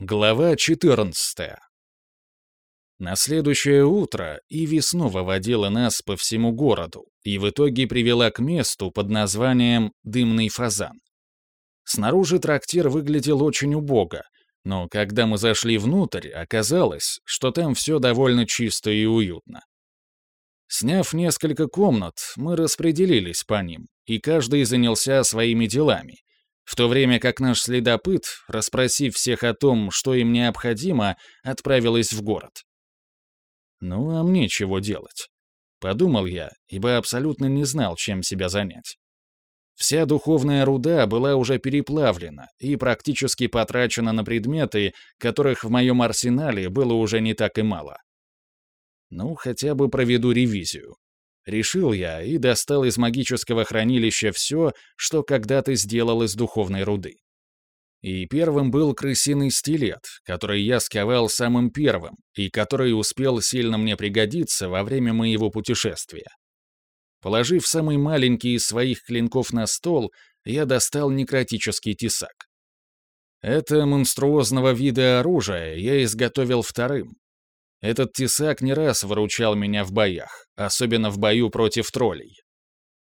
Глава 14. На следующее утро Иви снова водила нас по всему городу и в итоге привела к месту под названием «Дымный фазан». Снаружи трактир выглядел очень убого, но когда мы зашли внутрь, оказалось, что там все довольно чисто и уютно. Сняв несколько комнат, мы распределились по ним, и каждый занялся своими делами, в то время как наш следопыт, расспросив всех о том, что им необходимо, отправилась в город. Ну, а мне чего делать? Подумал я, ибо абсолютно не знал, чем себя занять. Вся духовная руда была уже переплавлена и практически потрачена на предметы, которых в моем арсенале было уже не так и мало. Ну, хотя бы проведу ревизию. Решил я и достал из магического хранилища все, что когда-то сделал из духовной руды. И первым был крысиный стилет, который я сковал самым первым, и который успел сильно мне пригодиться во время моего путешествия. Положив самый маленький из своих клинков на стол, я достал некротический тесак. Это монструозного вида оружия я изготовил вторым, этот тесак не раз выручал меня в боях, особенно в бою против троллей.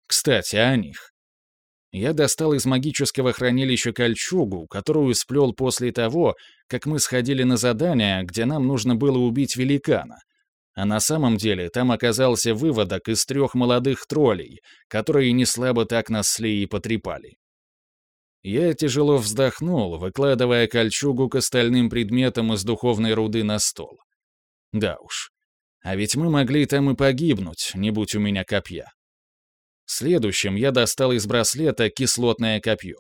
Кстати, о них. Я достал из магического хранилища кольчугу, которую сплел после того, как мы сходили на задание, где нам нужно было убить великана. А на самом деле там оказался выводок из трех молодых троллей, которые не слабо так нас сли и потрепали. Я тяжело вздохнул, выкладывая кольчугу к остальным предметам из духовной руды на стол. Да уж. А ведь мы могли там и погибнуть, не будь у меня копья. Следующим я достал из браслета кислотное копье.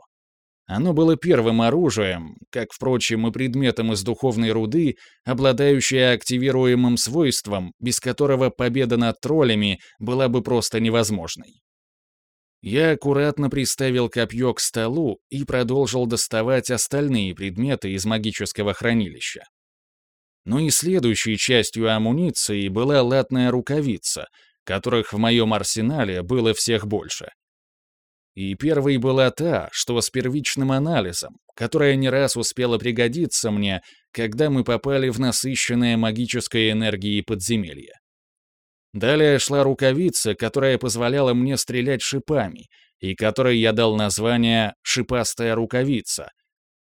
Оно было первым оружием, как, впрочем, и предметом из духовной руды, обладающее активируемым свойством, без которого победа над троллями была бы просто невозможной. Я аккуратно приставил копье к столу и продолжил доставать остальные предметы из магического хранилища. Но и следующей частью амуниции была латная рукавица, которых в моем арсенале было всех больше. И первой была та, что с первичным анализом, которая не раз успела пригодиться мне, когда мы попали в насыщенное магической энергией подземелье. Далее шла рукавица, которая позволяла мне стрелять шипами, и которой я дал название «шипастая рукавица»,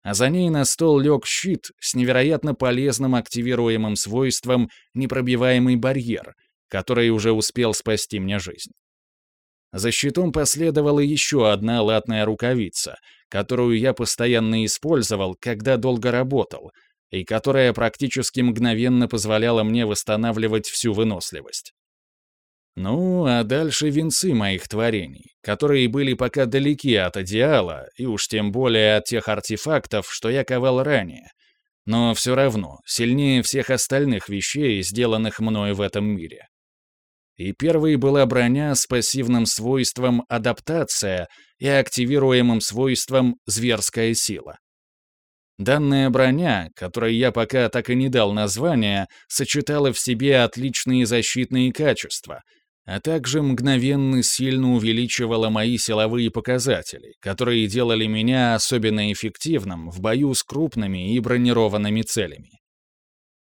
а за ней на стол лег щит с невероятно полезным активируемым свойством непробиваемый барьер, который уже успел спасти мне жизнь. За щитом последовала еще одна латная рукавица, которую я постоянно использовал, когда долго работал, и которая практически мгновенно позволяла мне восстанавливать всю выносливость. Ну, а дальше венцы моих творений, которые были пока далеки от идеала, и уж тем более от тех артефактов, что я ковал ранее. Но все равно, сильнее всех остальных вещей, сделанных мною в этом мире. И первой была броня с пассивным свойством «адаптация» и активируемым свойством «зверская сила». Данная броня, которой я пока так и не дал названия, сочетала в себе отличные защитные качества — а также мгновенно сильно увеличивала мои силовые показатели, которые делали меня особенно эффективным в бою с крупными и бронированными целями.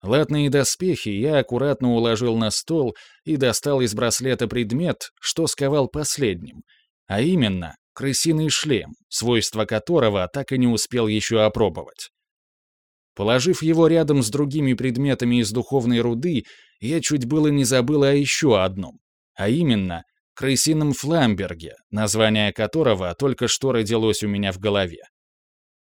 Латные доспехи я аккуратно уложил на стол и достал из браслета предмет, что сковал последним, а именно крысиный шлем, свойства которого так и не успел еще опробовать. Положив его рядом с другими предметами из духовной руды, я чуть было не забыл о еще одном а именно крысином Фламберге, название которого только что родилось у меня в голове.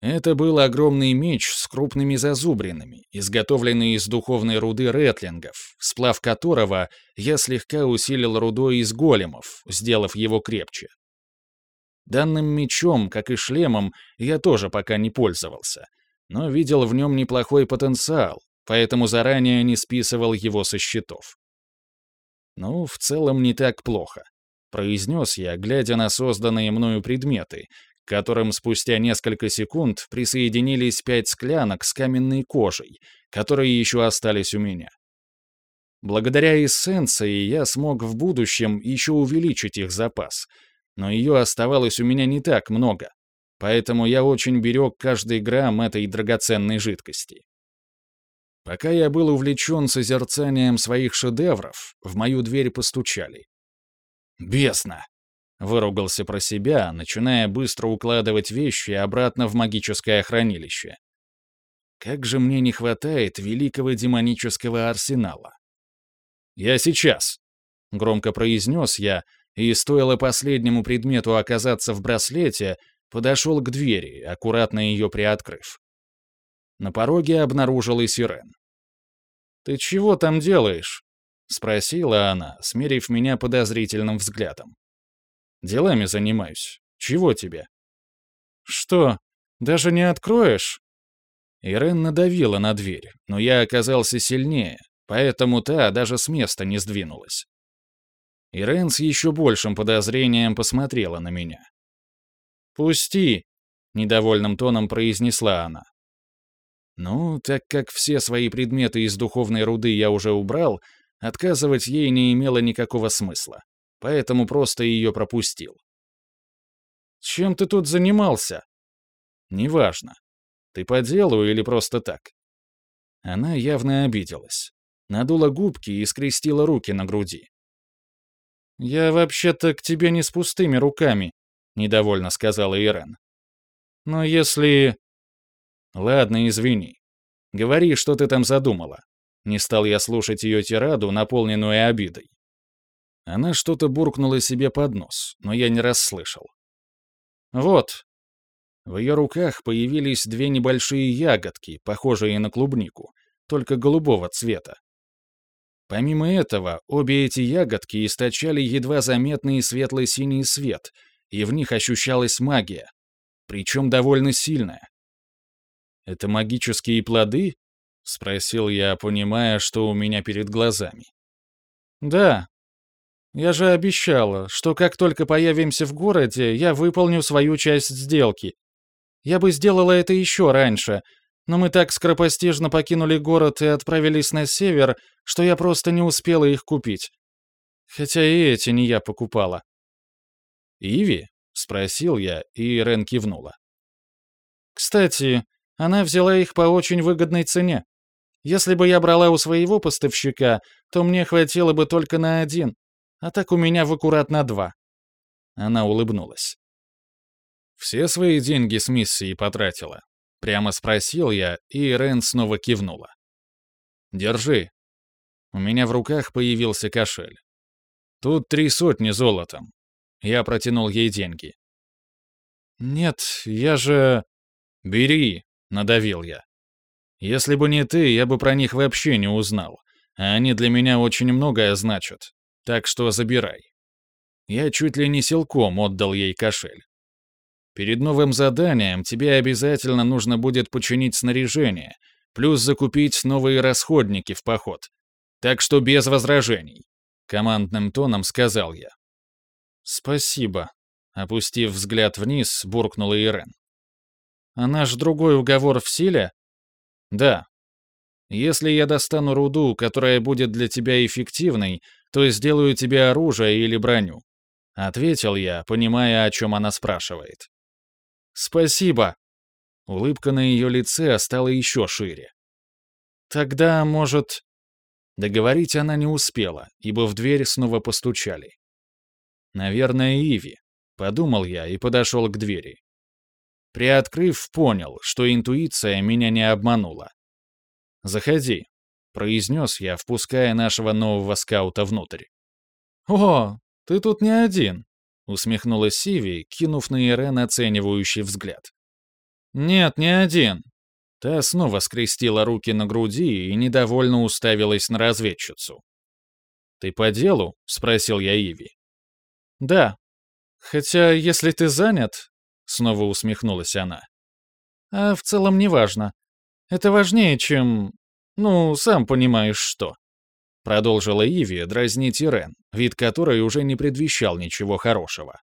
Это был огромный меч с крупными зазубринами, изготовленный из духовной руды ретлингов, сплав которого я слегка усилил рудой из големов, сделав его крепче. Данным мечом, как и шлемом, я тоже пока не пользовался, но видел в нем неплохой потенциал, поэтому заранее не списывал его со счетов. «Ну, в целом не так плохо», — произнес я, глядя на созданные мною предметы, к которым спустя несколько секунд присоединились пять склянок с каменной кожей, которые еще остались у меня. Благодаря эссенции я смог в будущем еще увеличить их запас, но ее оставалось у меня не так много, поэтому я очень берег каждый грамм этой драгоценной жидкости. Пока я был увлечен созерцанием своих шедевров, в мою дверь постучали. «Бесно!» — выругался про себя, начиная быстро укладывать вещи обратно в магическое хранилище. «Как же мне не хватает великого демонического арсенала!» «Я сейчас!» — громко произнес я, и стоило последнему предмету оказаться в браслете, подошел к двери, аккуратно ее приоткрыв. На пороге обнаружилась Ирен. «Ты чего там делаешь?» — спросила она, смерив меня подозрительным взглядом. «Делами занимаюсь. Чего тебе?» «Что, даже не откроешь?» Ирен надавила на дверь, но я оказался сильнее, поэтому та даже с места не сдвинулась. Ирен с еще большим подозрением посмотрела на меня. «Пусти!» — недовольным тоном произнесла она. Ну, так как все свои предметы из духовной руды я уже убрал, отказывать ей не имело никакого смысла, поэтому просто ее пропустил. «Чем ты тут занимался?» «Неважно. Ты по делу или просто так?» Она явно обиделась. Надула губки и скрестила руки на груди. «Я вообще-то к тебе не с пустыми руками», — недовольно сказала Ирен. «Но если...» «Ладно, извини. Говори, что ты там задумала». Не стал я слушать ее тираду, наполненную обидой. Она что-то буркнула себе под нос, но я не расслышал. «Вот». В ее руках появились две небольшие ягодки, похожие на клубнику, только голубого цвета. Помимо этого, обе эти ягодки источали едва заметный светло-синий свет, и в них ощущалась магия, причем довольно сильная. «Это магические плоды?» — спросил я, понимая, что у меня перед глазами. «Да. Я же обещала, что как только появимся в городе, я выполню свою часть сделки. Я бы сделала это еще раньше, но мы так скоропостижно покинули город и отправились на север, что я просто не успела их купить. Хотя и эти не я покупала». «Иви?» — спросил я, и Рен кивнула. «Кстати, она взяла их по очень выгодной цене. Если бы я брала у своего поставщика, то мне хватило бы только на один, а так у меня в аккурат на два». Она улыбнулась. «Все свои деньги с миссией потратила?» Прямо спросил я, и Рен снова кивнула. «Держи». У меня в руках появился кошель. Тут три сотни золотом. Я протянул ей деньги. «Нет, я же...» «Бери», — надавил я. «Если бы не ты, я бы про них вообще не узнал, а они для меня очень многое значат, так что забирай». Я чуть ли не силком отдал ей кошель. Перед новым заданием тебе обязательно нужно будет починить снаряжение, плюс закупить новые расходники в поход. Так что без возражений», — командным тоном сказал я. «Спасибо», — опустив взгляд вниз, буркнула Ирен. А наш другой уговор в силе? Да. Если я достану руду, которая будет для тебя эффективной, то сделаю тебе оружие или броню. Ответил я, понимая, о чем она спрашивает. Спасибо. Улыбка на ее лице стала еще шире. Тогда, может... Договорить она не успела, ибо в дверь снова постучали. Наверное, Иви. Подумал я и подошел к двери. Приоткрыв, понял, что интуиция меня не обманула. «Заходи», — произнес я, впуская нашего нового скаута внутрь. «О, ты тут не один», — усмехнулась Сиви, кинув на Ирен оценивающий взгляд. «Нет, не один». Та снова скрестила руки на груди и недовольно уставилась на разведчицу. «Ты по делу?» — спросил я Иви. «Да. Хотя, если ты занят, Снова усмехнулась она. А в целом неважно. Это важнее, чем... Ну, сам понимаешь что. Продолжила Иви дразнить Ирен, вид которой уже не предвещал ничего хорошего.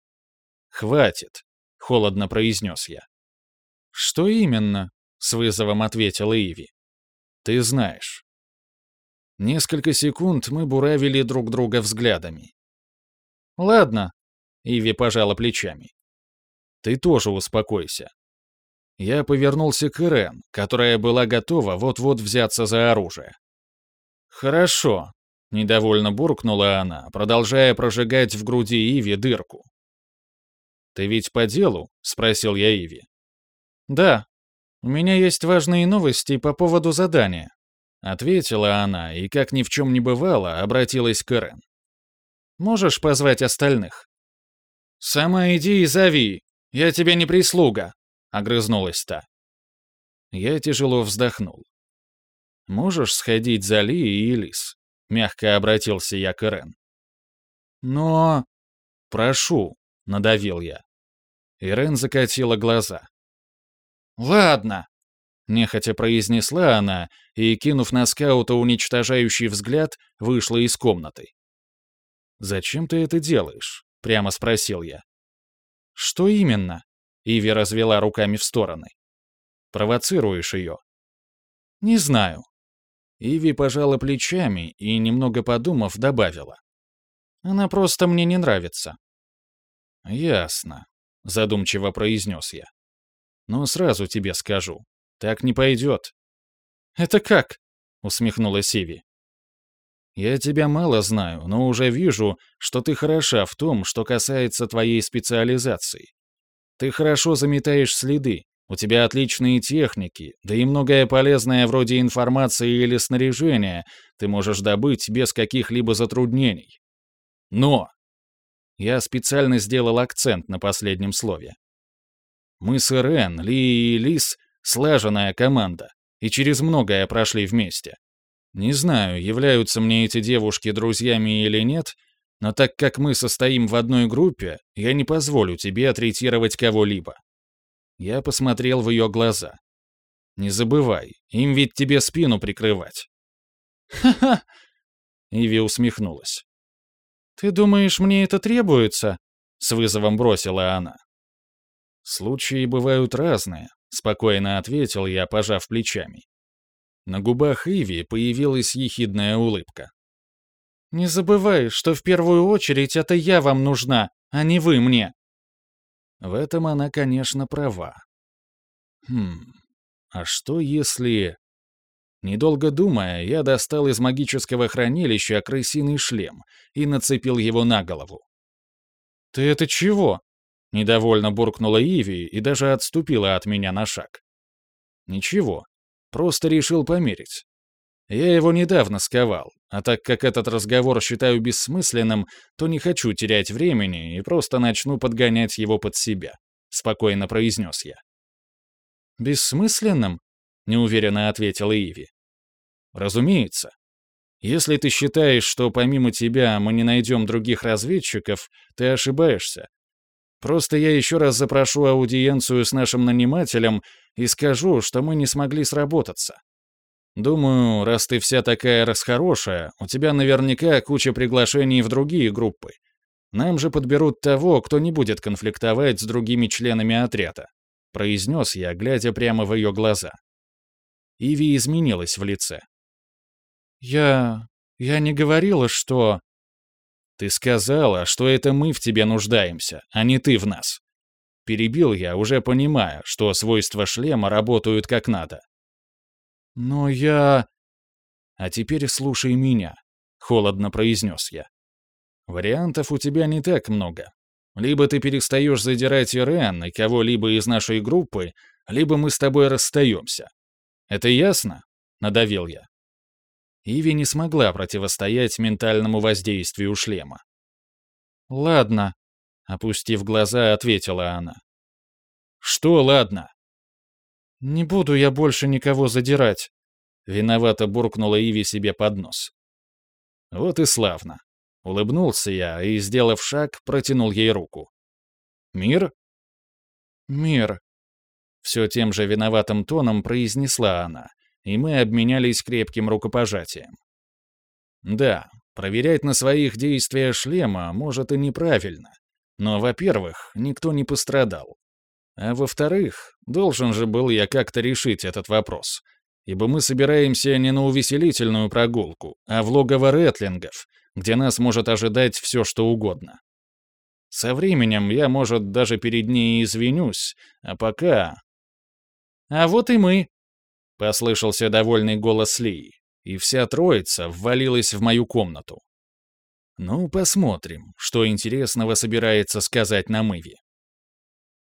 «Хватит», — холодно произнес я. «Что именно?» — с вызовом ответила Иви. «Ты знаешь». Несколько секунд мы буравили друг друга взглядами. «Ладно», — Иви пожала плечами. Ты тоже успокойся. Я повернулся к Ирен, которая была готова вот-вот взяться за оружие. «Хорошо», — недовольно буркнула она, продолжая прожигать в груди Иви дырку. «Ты ведь по делу?» — спросил я Иви. «Да. У меня есть важные новости по поводу задания», — ответила она и, как ни в чем не бывало, обратилась к Ирен. «Можешь позвать остальных?» «Сама иди и зови. Я тебе не прислуга», — огрызнулась та. Я тяжело вздохнул. «Можешь сходить за Ли и Элис?» — мягко обратился я к Ирен. «Но...» «Прошу», — надавил я. Ирен закатила глаза. «Ладно», — нехотя произнесла она и, кинув на скаута уничтожающий взгляд, вышла из комнаты. «Зачем ты это делаешь?» — прямо спросил я. «Что именно?» Иви развела руками в стороны. «Провоцируешь ее?» «Не знаю». Иви пожала плечами и, немного подумав, добавила. «Она просто мне не нравится». «Ясно», — задумчиво произнес я. «Но сразу тебе скажу, так не пойдет». «Это как?» — усмехнулась Иви. «Я тебя мало знаю, но уже вижу, что ты хороша в том, что касается твоей специализации. Ты хорошо заметаешь следы, у тебя отличные техники, да и многое полезное вроде информации или снаряжения ты можешь добыть без каких-либо затруднений. Но! Я специально сделал акцент на последнем слове. Мы с Ирен, Ли и Лис — слаженная команда, и через многое прошли вместе. Не знаю, являются мне эти девушки друзьями или нет — но так как мы состоим в одной группе, я не позволю тебе отретировать кого-либо». Я посмотрел в ее глаза. «Не забывай, им ведь тебе спину прикрывать». «Ха-ха!» Иви усмехнулась. «Ты думаешь, мне это требуется?» С вызовом бросила она. «Случаи бывают разные», — спокойно ответил я, пожав плечами. На губах Иви появилась ехидная улыбка. Не забывай, что в первую очередь это я вам нужна, а не вы мне. В этом она, конечно, права. Хм, а что если... Недолго думая, я достал из магического хранилища крысиный шлем и нацепил его на голову. «Ты это чего?» — недовольно буркнула Иви и даже отступила от меня на шаг. «Ничего, просто решил померить. Я его недавно сковал, а так как этот разговор считаю бессмысленным, то не хочу терять времени и просто начну подгонять его под себя», — спокойно произнес я. «Бессмысленным?» — неуверенно ответила Иви. «Разумеется. Если ты считаешь, что помимо тебя мы не найдем других разведчиков, ты ошибаешься. Просто я еще раз запрошу аудиенцию с нашим нанимателем и скажу, что мы не смогли сработаться. Думаю, раз ты вся такая расхорошая, у тебя наверняка куча приглашений в другие группы. Нам же подберут того, кто не будет конфликтовать с другими членами отряда», — произнес я, глядя прямо в ее глаза. Иви изменилась в лице. «Я... я не говорила, что...» «Ты сказала, что это мы в тебе нуждаемся, а не ты в нас». Перебил я, уже понимая, что свойства шлема работают как надо. «Но я...» «А теперь слушай меня», — холодно произнес я. «Вариантов у тебя не так много. Либо ты перестаешь задирать Ирен и кого-либо из нашей группы, либо мы с тобой расстаемся. Это ясно?» — надавил я. Иви не смогла противостоять ментальному воздействию шлема. «Ладно», — опустив глаза, ответила она. «Что ладно?» «Не буду я больше никого задирать», — виновато буркнула Иви себе под нос. «Вот и славно». Улыбнулся я и, сделав шаг, протянул ей руку. «Мир?» «Мир», — все тем же виноватым тоном произнесла она, и мы обменялись крепким рукопожатием. «Да, проверять на своих действия шлема, может, и неправильно. Но, во-первых, никто не пострадал. А во-вторых, должен же был я как-то решить этот вопрос. Ибо мы собираемся не на увеселительную прогулку, а в логово ретлингов, где нас может ожидать все, что угодно. Со временем я, может, даже перед ней извинюсь, а пока... «А вот и мы», — послышался довольный голос Лии, и вся троица ввалилась в мою комнату. Ну, посмотрим, что интересного собирается сказать на Иве.